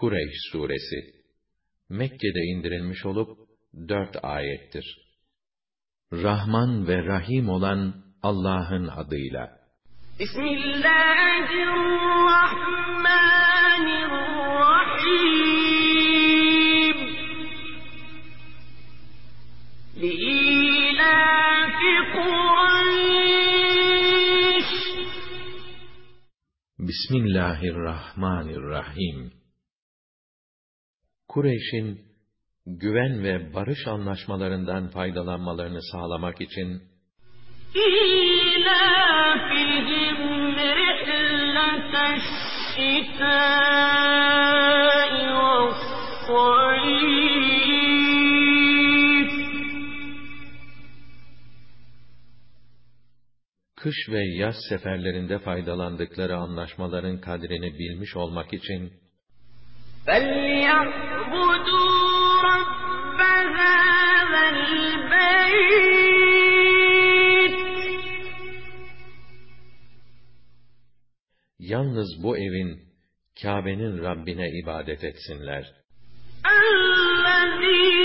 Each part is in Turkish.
Kureyş suresi Mekke'de indirilmiş olup dört ayettir. Rahman ve Rahim olan Allah'ın adıyla. Bismillahirrahmanirrahim. Bismillahirrahmanirrahim. Kureyş'in güven ve barış anlaşmalarından faydalanmalarını sağlamak için Kış ve yaz seferlerinde faydalandıkları anlaşmaların kadrini bilmiş olmak için فليعبدوا رب هذا البيت yalnız bu evin Kâbe'nin Rabbine ibadet etsinler. الذي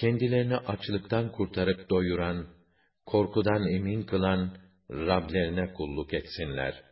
Kendilerini açlıktan kurtarıp doyuran, korkudan emin kılan Rablerine kulluk etsinler.